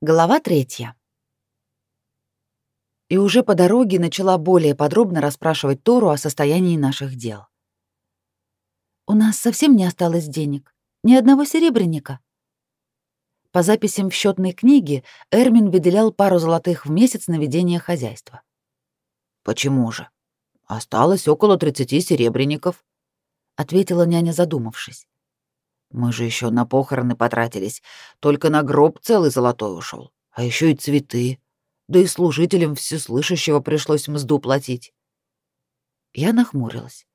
Глава третья. И уже по дороге начала более подробно расспрашивать Тору о состоянии наших дел. «У нас совсем не осталось денег. Ни одного серебряника». По записям в счетной книге Эрмин выделял пару золотых в месяц на ведение хозяйства. «Почему же? Осталось около 30 серебряников», — ответила няня, задумавшись. Мы же еще на похороны потратились. Только на гроб целый золотой ушел. А еще и цветы. Да и служителям всеслышащего пришлось мзду платить. Я нахмурилась.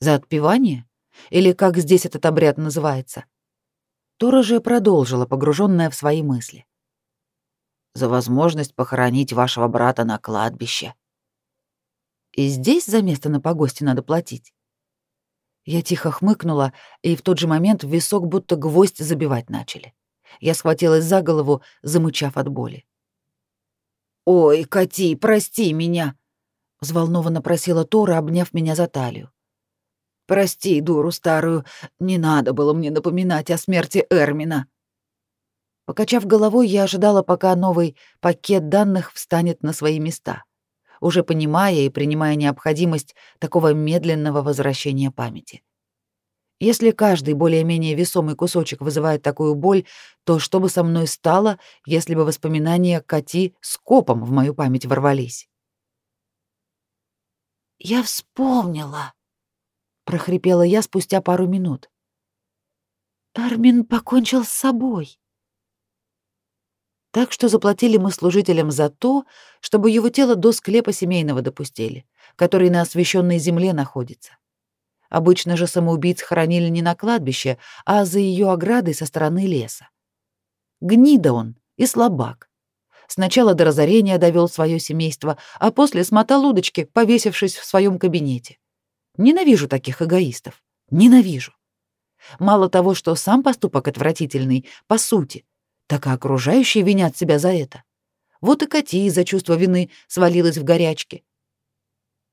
За отпевание? Или как здесь этот обряд называется? Тора же продолжила, погруженная в свои мысли. За возможность похоронить вашего брата на кладбище. И здесь за место на погосте надо платить. Я тихо хмыкнула, и в тот же момент в висок будто гвоздь забивать начали. Я схватилась за голову, замычав от боли. «Ой, Кати, прости меня!» — взволнованно просила Тора, обняв меня за талию. «Прости, дуру старую, не надо было мне напоминать о смерти Эрмина». Покачав головой, я ожидала, пока новый пакет данных встанет на свои места уже понимая и принимая необходимость такого медленного возвращения памяти. Если каждый более-менее весомый кусочек вызывает такую боль, то что бы со мной стало, если бы воспоминания Кати скопом в мою память ворвались? «Я вспомнила», — прохрипела я спустя пару минут. «Армин покончил с собой». Так что заплатили мы служителям за то, чтобы его тело до склепа семейного допустили, который на освященной земле находится. Обычно же самоубийц хоронили не на кладбище, а за ее оградой со стороны леса. Гнида он и слабак. Сначала до разорения довел свое семейство, а после смотал удочки, повесившись в своем кабинете. Ненавижу таких эгоистов. Ненавижу. Мало того, что сам поступок отвратительный, по сути — так и окружающие винят себя за это. Вот и Кати из-за чувства вины свалилась в горячке.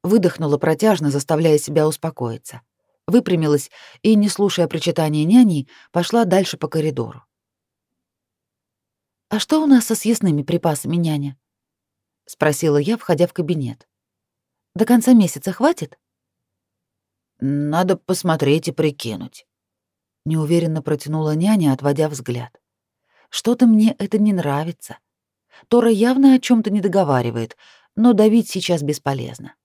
Выдохнула протяжно, заставляя себя успокоиться. Выпрямилась и, не слушая причитания няни, пошла дальше по коридору. «А что у нас со съестными припасами, няня?» — спросила я, входя в кабинет. «До конца месяца хватит?» «Надо посмотреть и прикинуть», — неуверенно протянула няня, отводя взгляд. Что-то мне это не нравится. Тора явно о чем то не договаривает, но давить сейчас бесполезно.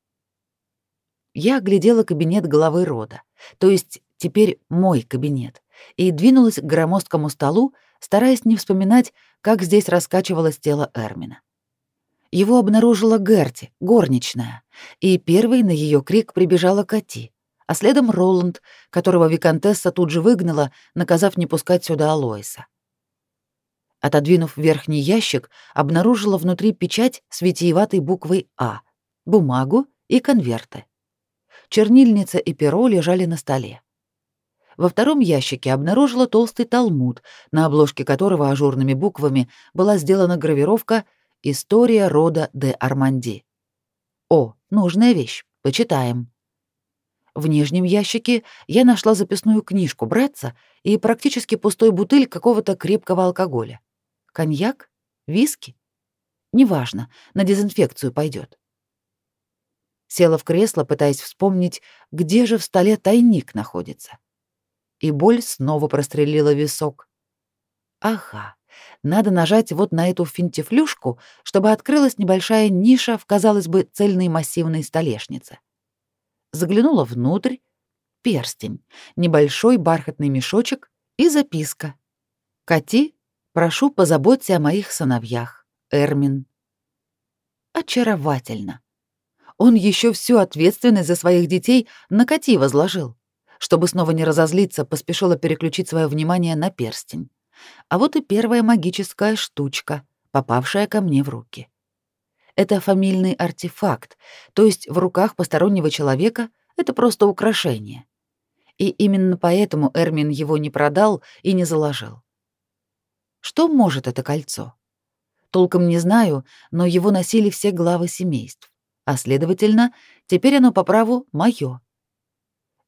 Я оглядела кабинет главы рода, то есть теперь мой кабинет, и двинулась к громоздкому столу, стараясь не вспоминать, как здесь раскачивалось тело Эрмина. Его обнаружила Герти, горничная, и первой на ее крик прибежала Кати, а следом Роланд, которого виконтесса тут же выгнала, наказав не пускать сюда Алоиса. Отодвинув верхний ящик, обнаружила внутри печать с витиеватой буквой «А», бумагу и конверты. Чернильница и перо лежали на столе. Во втором ящике обнаружила толстый талмуд, на обложке которого ажурными буквами была сделана гравировка «История рода де Арманди». О, нужная вещь, почитаем. В нижнем ящике я нашла записную книжку братца и практически пустой бутыль какого-то крепкого алкоголя. Коньяк? Виски? Неважно, на дезинфекцию пойдет. Села в кресло, пытаясь вспомнить, где же в столе тайник находится. И боль снова прострелила висок. Ага, надо нажать вот на эту финтифлюшку, чтобы открылась небольшая ниша в, казалось бы, цельной массивной столешнице. Заглянула внутрь. Перстень, небольшой бархатный мешочек и записка. Кати Прошу, позаботься о моих сыновьях, Эрмин. Очаровательно. Он еще всю ответственность за своих детей на Кати возложил. Чтобы снова не разозлиться, поспешила переключить свое внимание на перстень. А вот и первая магическая штучка, попавшая ко мне в руки. Это фамильный артефакт, то есть в руках постороннего человека это просто украшение. И именно поэтому Эрмин его не продал и не заложил. Что может это кольцо? Толком не знаю, но его носили все главы семейств, а следовательно, теперь оно по праву моё.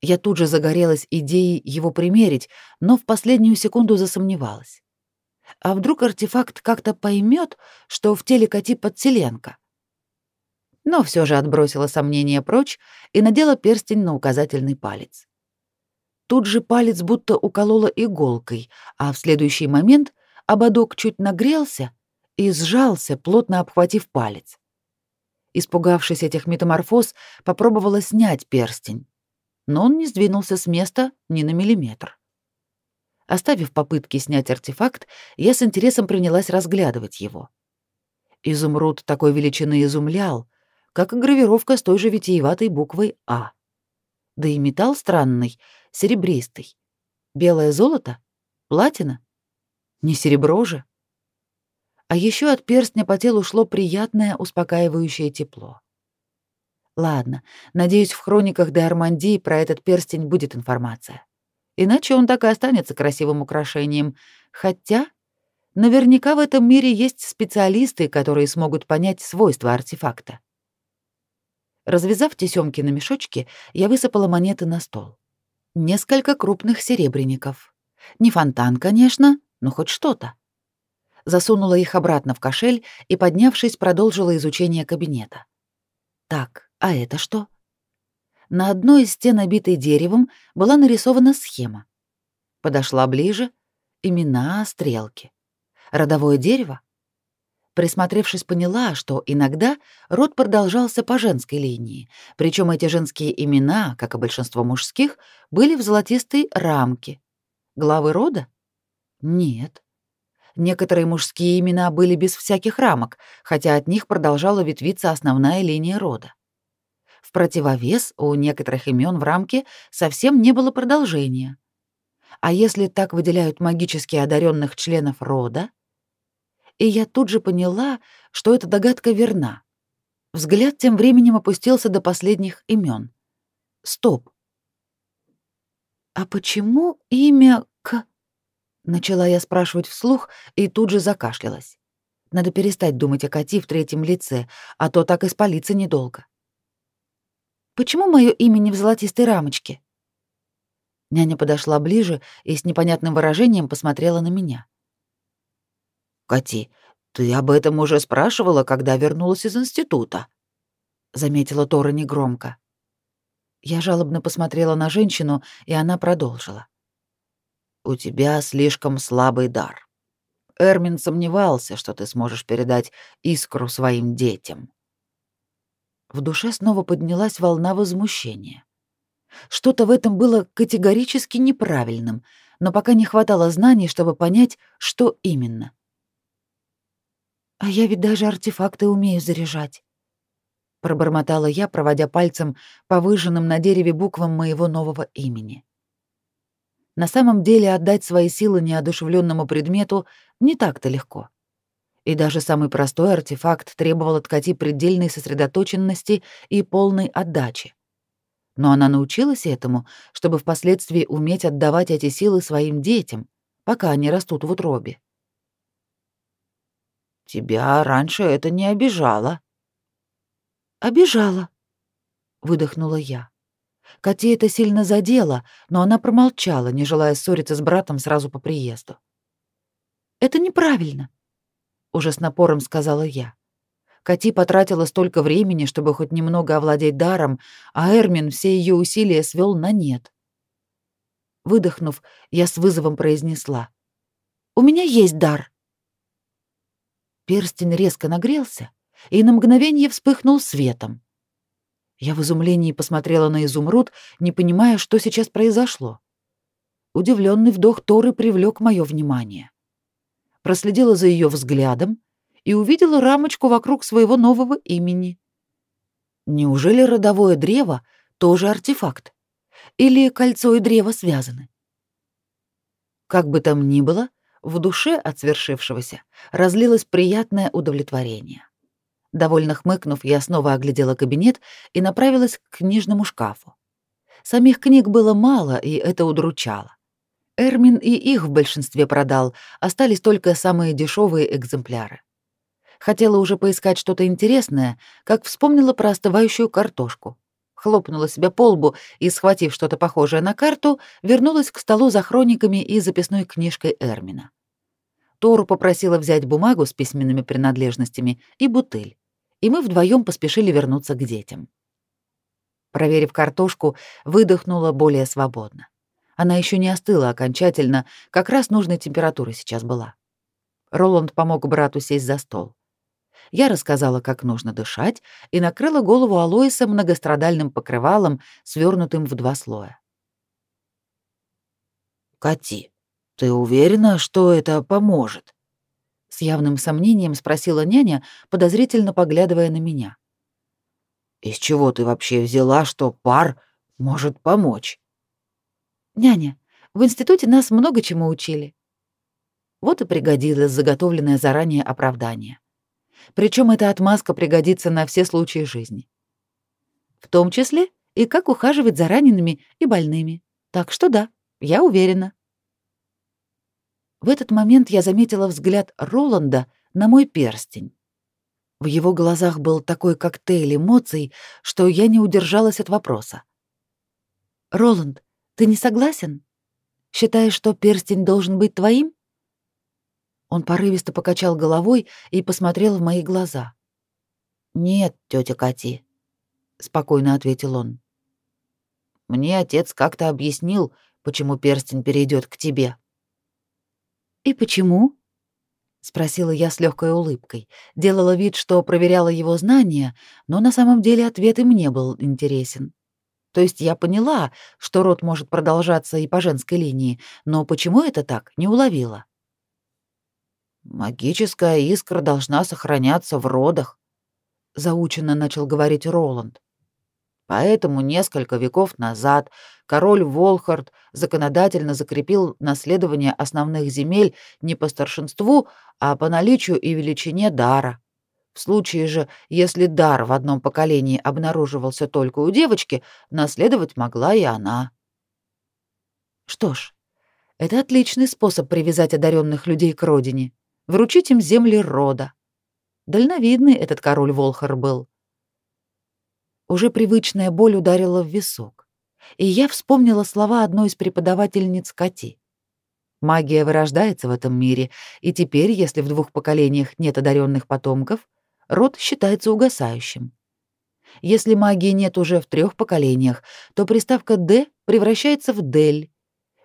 Я тут же загорелась идеей его примерить, но в последнюю секунду засомневалась. А вдруг артефакт как-то поймет, что в теле коти подселенка? Но все же отбросила сомнения прочь и надела перстень на указательный палец. Тут же палец будто уколола иголкой, а в следующий момент ободок чуть нагрелся и сжался, плотно обхватив палец. Испугавшись этих метаморфоз, попробовала снять перстень, но он не сдвинулся с места ни на миллиметр. Оставив попытки снять артефакт, я с интересом принялась разглядывать его. Изумруд такой величины изумлял, как и гравировка с той же витиеватой буквой «А». Да и металл странный, серебристый. Белое золото? Платина? Не серебро же? А еще от перстня по телу шло приятное, успокаивающее тепло. Ладно, надеюсь, в хрониках де Армандии про этот перстень будет информация. Иначе он так и останется красивым украшением. Хотя наверняка в этом мире есть специалисты, которые смогут понять свойства артефакта. Развязав тесёмки на мешочке, я высыпала монеты на стол. Несколько крупных серебряников. Не фонтан, конечно, но хоть что-то. Засунула их обратно в кошель и, поднявшись, продолжила изучение кабинета. Так, а это что? На одной из стен, обитой деревом, была нарисована схема. Подошла ближе. Имена, стрелки. Родовое дерево? Присмотревшись, поняла, что иногда род продолжался по женской линии, причем эти женские имена, как и большинство мужских, были в золотистой рамке. Главы рода? Нет. Некоторые мужские имена были без всяких рамок, хотя от них продолжала ветвиться основная линия рода. В противовес у некоторых имен в рамке совсем не было продолжения. А если так выделяют магически одаренных членов рода? И я тут же поняла, что эта догадка верна. Взгляд тем временем опустился до последних имен. Стоп. А почему имя? Начала я спрашивать вслух и тут же закашлялась. Надо перестать думать о коте в третьем лице, а то так и спалиться недолго. Почему мое имя не в золотистой рамочке? Няня подошла ближе и с непонятным выражением посмотрела на меня. Кати, ты об этом уже спрашивала, когда вернулась из института, заметила Тора негромко. Я жалобно посмотрела на женщину, и она продолжила. У тебя слишком слабый дар. Эрмин сомневался, что ты сможешь передать искру своим детям. В душе снова поднялась волна возмущения. Что-то в этом было категорически неправильным, но пока не хватало знаний, чтобы понять, что именно. «А я ведь даже артефакты умею заряжать», — пробормотала я, проводя пальцем по выжженным на дереве буквам моего нового имени. На самом деле отдать свои силы неодушевленному предмету не так-то легко и даже самый простой артефакт требовал от Кати предельной сосредоточенности и полной отдачи. Но она научилась этому, чтобы впоследствии уметь отдавать эти силы своим детям, пока они растут в утробе. «Тебя раньше это не обижало». «Обижала», — выдохнула я. Кате это сильно задело, но она промолчала, не желая ссориться с братом сразу по приезду. «Это неправильно уже с напором сказала я. Кати потратила столько времени, чтобы хоть немного овладеть даром, а Эрмин все ее усилия свел на нет. Выдохнув, я с вызовом произнесла: "У меня есть дар". Перстень резко нагрелся и на мгновение вспыхнул светом. Я в изумлении посмотрела на изумруд, не понимая, что сейчас произошло. Удивленный вдох Торы привлек мое внимание проследила за ее взглядом и увидела рамочку вокруг своего нового имени. Неужели родовое древо тоже артефакт? Или кольцо и древо связаны? Как бы там ни было, в душе от свершившегося разлилось приятное удовлетворение. Довольно хмыкнув, я снова оглядела кабинет и направилась к книжному шкафу. Самих книг было мало, и это удручало. Эрмин и их в большинстве продал, остались только самые дешевые экземпляры. Хотела уже поискать что-то интересное, как вспомнила про остывающую картошку. Хлопнула себя по лбу и, схватив что-то похожее на карту, вернулась к столу за хрониками и записной книжкой Эрмина. Тору попросила взять бумагу с письменными принадлежностями и бутыль, и мы вдвоем поспешили вернуться к детям. Проверив картошку, выдохнула более свободно. Она еще не остыла окончательно, как раз нужной температуры сейчас была. Роланд помог брату сесть за стол. Я рассказала, как нужно дышать, и накрыла голову Алоиса многострадальным покрывалом, свернутым в два слоя. «Кати, ты уверена, что это поможет?» С явным сомнением спросила няня, подозрительно поглядывая на меня. «Из чего ты вообще взяла, что пар может помочь?» «Няня, в институте нас много чему учили». Вот и пригодилось заготовленное заранее оправдание. Причем эта отмазка пригодится на все случаи жизни. В том числе и как ухаживать за ранеными и больными. Так что да, я уверена. В этот момент я заметила взгляд Роланда на мой перстень. В его глазах был такой коктейль эмоций, что я не удержалась от вопроса. «Роланд, ты не согласен? Считаешь, что перстень должен быть твоим?» Он порывисто покачал головой и посмотрел в мои глаза. «Нет, тетя Кати», — спокойно ответил он. «Мне отец как-то объяснил, почему перстень перейдет к тебе». «И почему?» — спросила я с легкой улыбкой. Делала вид, что проверяла его знания, но на самом деле ответ и мне был интересен. То есть я поняла, что род может продолжаться и по женской линии, но почему это так, не уловила. Магическая искра должна сохраняться в родах, заученно начал говорить Роланд. Поэтому несколько веков назад король Волхард законодательно закрепил наследование основных земель не по старшинству, а по наличию и величине дара. В случае же, если дар в одном поколении обнаруживался только у девочки, наследовать могла и она. Что ж, это отличный способ привязать одаренных людей к родине вручить им земли рода. Дальновидный этот король Волхар был. Уже привычная боль ударила в висок, и я вспомнила слова одной из преподавательниц Кати. Магия вырождается в этом мире, и теперь, если в двух поколениях нет одаренных потомков, род считается угасающим. Если магии нет уже в трех поколениях, то приставка «д» превращается в «дель».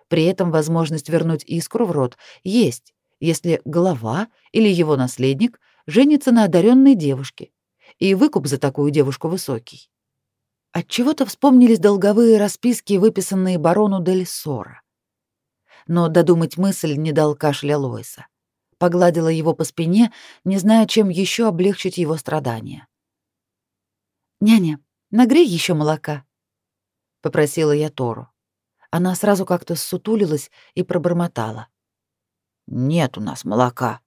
При этом возможность вернуть искру в род есть, если глава или его наследник женится на одаренной девушке, и выкуп за такую девушку высокий. Отчего-то вспомнились долговые расписки, выписанные барону Дель Сора. Но додумать мысль не дал кашля Лойса. Погладила его по спине, не зная, чем еще облегчить его страдания. «Няня, нагрей еще молока», — попросила я Тору. Она сразу как-то ссутулилась и пробормотала. Нет у нас молока.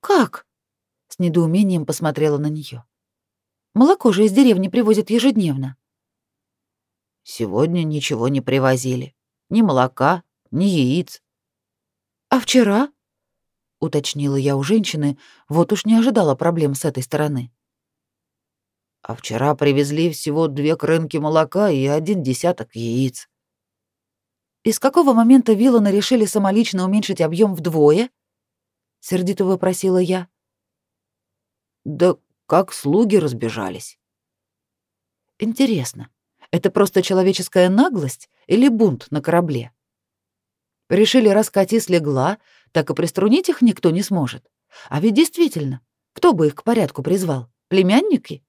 Как? С недоумением посмотрела на нее. Молоко же из деревни привозят ежедневно. Сегодня ничего не привозили. Ни молока, ни яиц. А вчера? уточнила я у женщины, вот уж не ожидала проблем с этой стороны. А вчера привезли всего две крынки молока и один десяток яиц. И с какого момента Вилланы решили самолично уменьшить объем вдвое? Сердито вопросила я. Да как слуги разбежались. Интересно, это просто человеческая наглость или бунт на корабле? Решили, раз Катис легла, так и приструнить их никто не сможет. А ведь действительно, кто бы их к порядку призвал? Племянники?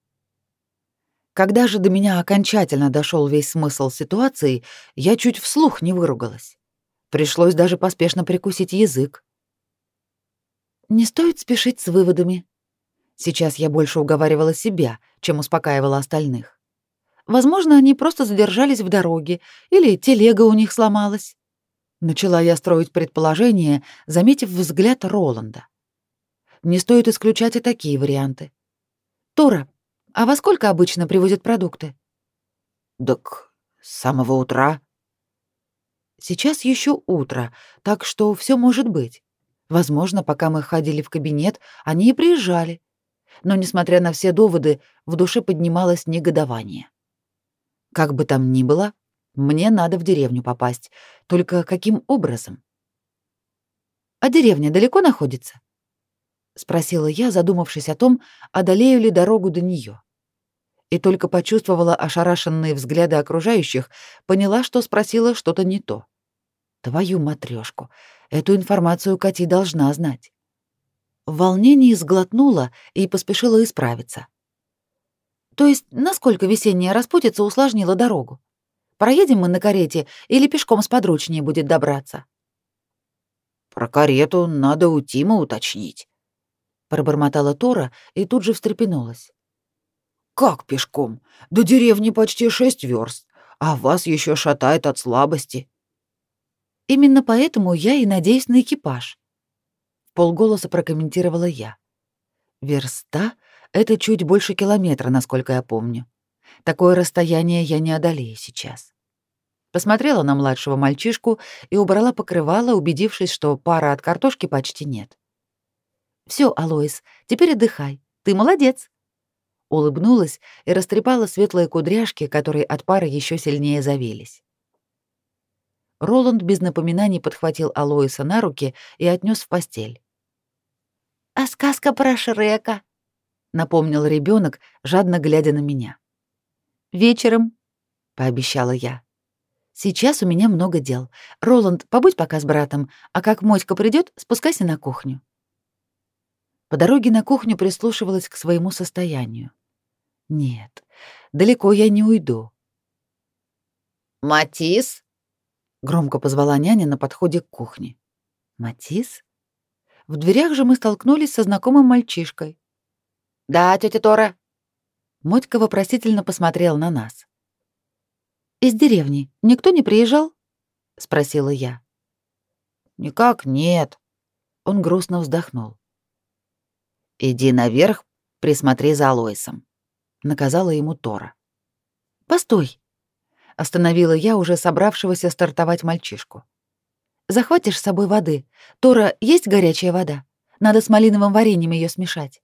Когда же до меня окончательно дошел весь смысл ситуации, я чуть вслух не выругалась. Пришлось даже поспешно прикусить язык. Не стоит спешить с выводами. Сейчас я больше уговаривала себя, чем успокаивала остальных. Возможно, они просто задержались в дороге, или телега у них сломалась. Начала я строить предположение, заметив взгляд Роланда. Не стоит исключать и такие варианты. Тора, а во сколько обычно привозят продукты? Так с самого утра. Сейчас еще утро, так что все может быть. Возможно, пока мы ходили в кабинет, они и приезжали. Но, несмотря на все доводы, в душе поднималось негодование. Как бы там ни было, мне надо в деревню попасть. Только каким образом? А деревня далеко находится? спросила я, задумавшись о том, одолею ли дорогу до нее. И только почувствовала ошарашенные взгляды окружающих, поняла, что спросила что-то не то. Твою матрёшку, эту информацию Кати должна знать. В волнении сглотнула и поспешила исправиться. То есть, насколько весенняя распутица усложнила дорогу? Проедем мы на карете или пешком сподручнее будет добраться? Про карету надо у Тима уточнить, пробормотала Тора и тут же встрепенулась. Как пешком? До деревни почти шесть верст, а вас еще шатает от слабости. Именно поэтому я и надеюсь на экипаж. Полголоса прокомментировала я. Верста — это чуть больше километра, насколько я помню. Такое расстояние я не одолею сейчас. Посмотрела на младшего мальчишку и убрала покрывало, убедившись, что пара от картошки почти нет. Все, Алоис, теперь отдыхай. Ты молодец. Улыбнулась и растрепала светлые кудряшки, которые от пары еще сильнее завились. Роланд без напоминаний подхватил Алоиса на руки и отнес в постель. «А сказка про Шрека?» — напомнил ребенок, жадно глядя на меня. «Вечером», — пообещала я. «Сейчас у меня много дел. Роланд, побудь пока с братом, а как Мотька придет, спускайся на кухню». По дороге на кухню прислушивалась к своему состоянию. «Нет, далеко я не уйду». «Матис?» — громко позвала няня на подходе к кухне. «Матис?» В дверях же мы столкнулись со знакомым мальчишкой. «Да, тетя Тора?» Мотька вопросительно посмотрел на нас. «Из деревни никто не приезжал?» — спросила я. «Никак нет». Он грустно вздохнул. «Иди наверх, присмотри за Алоисом», — наказала ему Тора. «Постой!» — остановила я уже собравшегося стартовать мальчишку. «Захватишь с собой воды. Тора, есть горячая вода? Надо с малиновым вареньем ее смешать».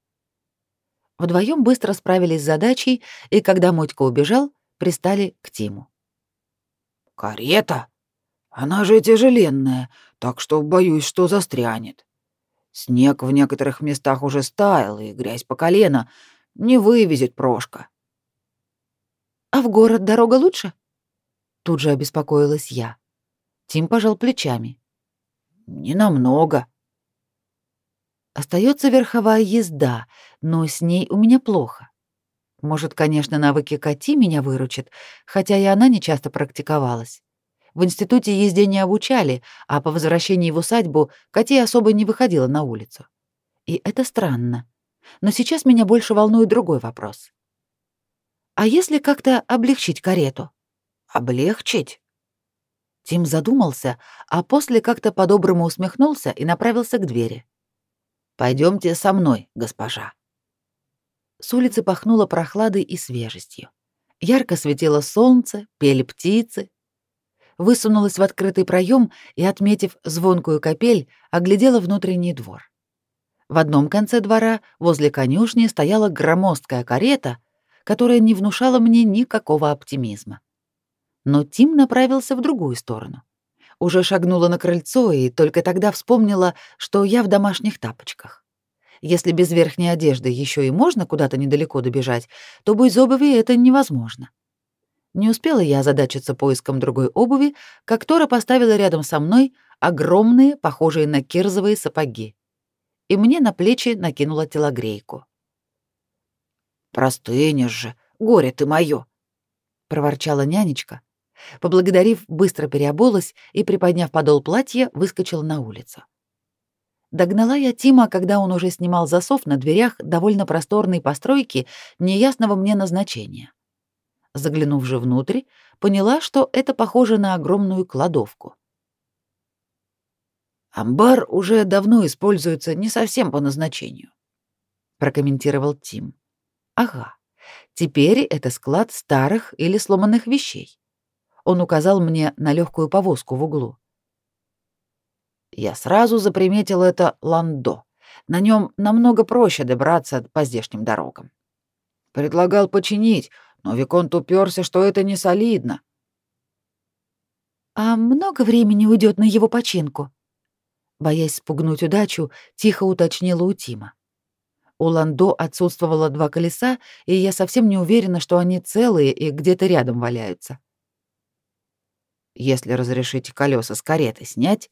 Вдвоем быстро справились с задачей, и когда Мотька убежал, пристали к Тиму. «Карета? Она же тяжеленная, так что боюсь, что застрянет. Снег в некоторых местах уже стаял, и грязь по колено. Не вывезет Прошка». «А в город дорога лучше?» Тут же обеспокоилась я. Тим пожал плечами. «Не намного», Остается верховая езда, но с ней у меня плохо. Может, конечно, навыки Кати меня выручат, хотя и она не часто практиковалась. В институте езде не обучали, а по возвращении в усадьбу Кати особо не выходила на улицу. И это странно. Но сейчас меня больше волнует другой вопрос. А если как-то облегчить карету? Облегчить? Тим задумался, а после как-то по-доброму усмехнулся и направился к двери. Пойдемте со мной, госпожа. С улицы пахнуло прохладой и свежестью. Ярко светило солнце, пели птицы. Высунулась в открытый проем и, отметив звонкую капель, оглядела внутренний двор. В одном конце двора, возле конюшни, стояла громоздкая карета, которая не внушала мне никакого оптимизма. Но Тим направился в другую сторону уже шагнула на крыльцо и только тогда вспомнила, что я в домашних тапочках. Если без верхней одежды еще и можно куда-то недалеко добежать, то без обуви это невозможно. Не успела я озадачиться поиском другой обуви, как Тора поставила рядом со мной огромные, похожие на кирзовые сапоги. И мне на плечи накинула телогрейку. «Простынешь же, горе ты моё!» — проворчала нянечка, Поблагодарив, быстро переобулась и, приподняв подол платья, выскочила на улицу. Догнала я Тима, когда он уже снимал засов на дверях довольно просторной постройки неясного мне назначения. Заглянув же внутрь, поняла, что это похоже на огромную кладовку. «Амбар уже давно используется не совсем по назначению», — прокомментировал Тим. «Ага, теперь это склад старых или сломанных вещей. Он указал мне на легкую повозку в углу. Я сразу заприметил это ландо. На нем намного проще добраться по здешним дорогам. Предлагал починить, но Виконт уперся, что это не солидно. «А много времени уйдет на его починку?» Боясь спугнуть удачу, тихо уточнила у Тима. У Ландо отсутствовало два колеса, и я совсем не уверена, что они целые и где-то рядом валяются. Если разрешите колеса с кареты снять,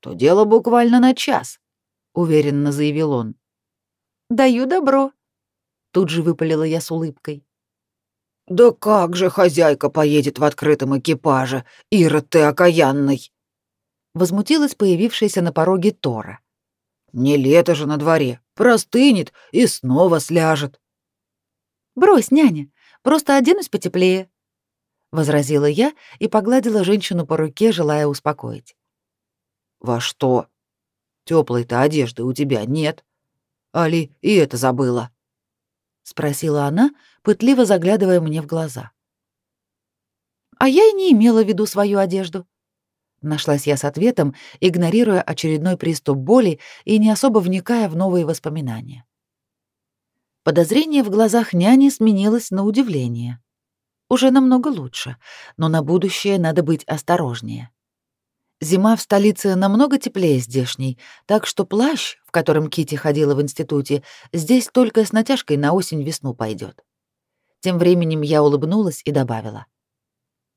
то дело буквально на час, уверенно заявил он. Даю добро. Тут же выпалила я с улыбкой. Да как же хозяйка поедет в открытом экипаже, Ира ты окаянный? Возмутилась появившаяся на пороге Тора. Не лето же на дворе, простынет и снова сляжет. Брось, няня, просто оденусь потеплее, возразила я и погладила женщину по руке, желая успокоить. Во что? Теплой-то одежды у тебя нет. Али и это забыла, спросила она, пытливо заглядывая мне в глаза. А я и не имела в виду свою одежду. Нашлась я с ответом, игнорируя очередной приступ боли и не особо вникая в новые воспоминания. Подозрение в глазах няни сменилось на удивление. Уже намного лучше, но на будущее надо быть осторожнее. Зима в столице намного теплее здешней, так что плащ, в котором Кити ходила в институте, здесь только с натяжкой на осень-весну пойдет. Тем временем я улыбнулась и добавила: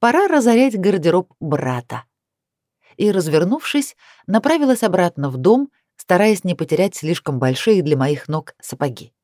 "Пора разорять гардероб брата" и, развернувшись, направилась обратно в дом, стараясь не потерять слишком большие для моих ног сапоги.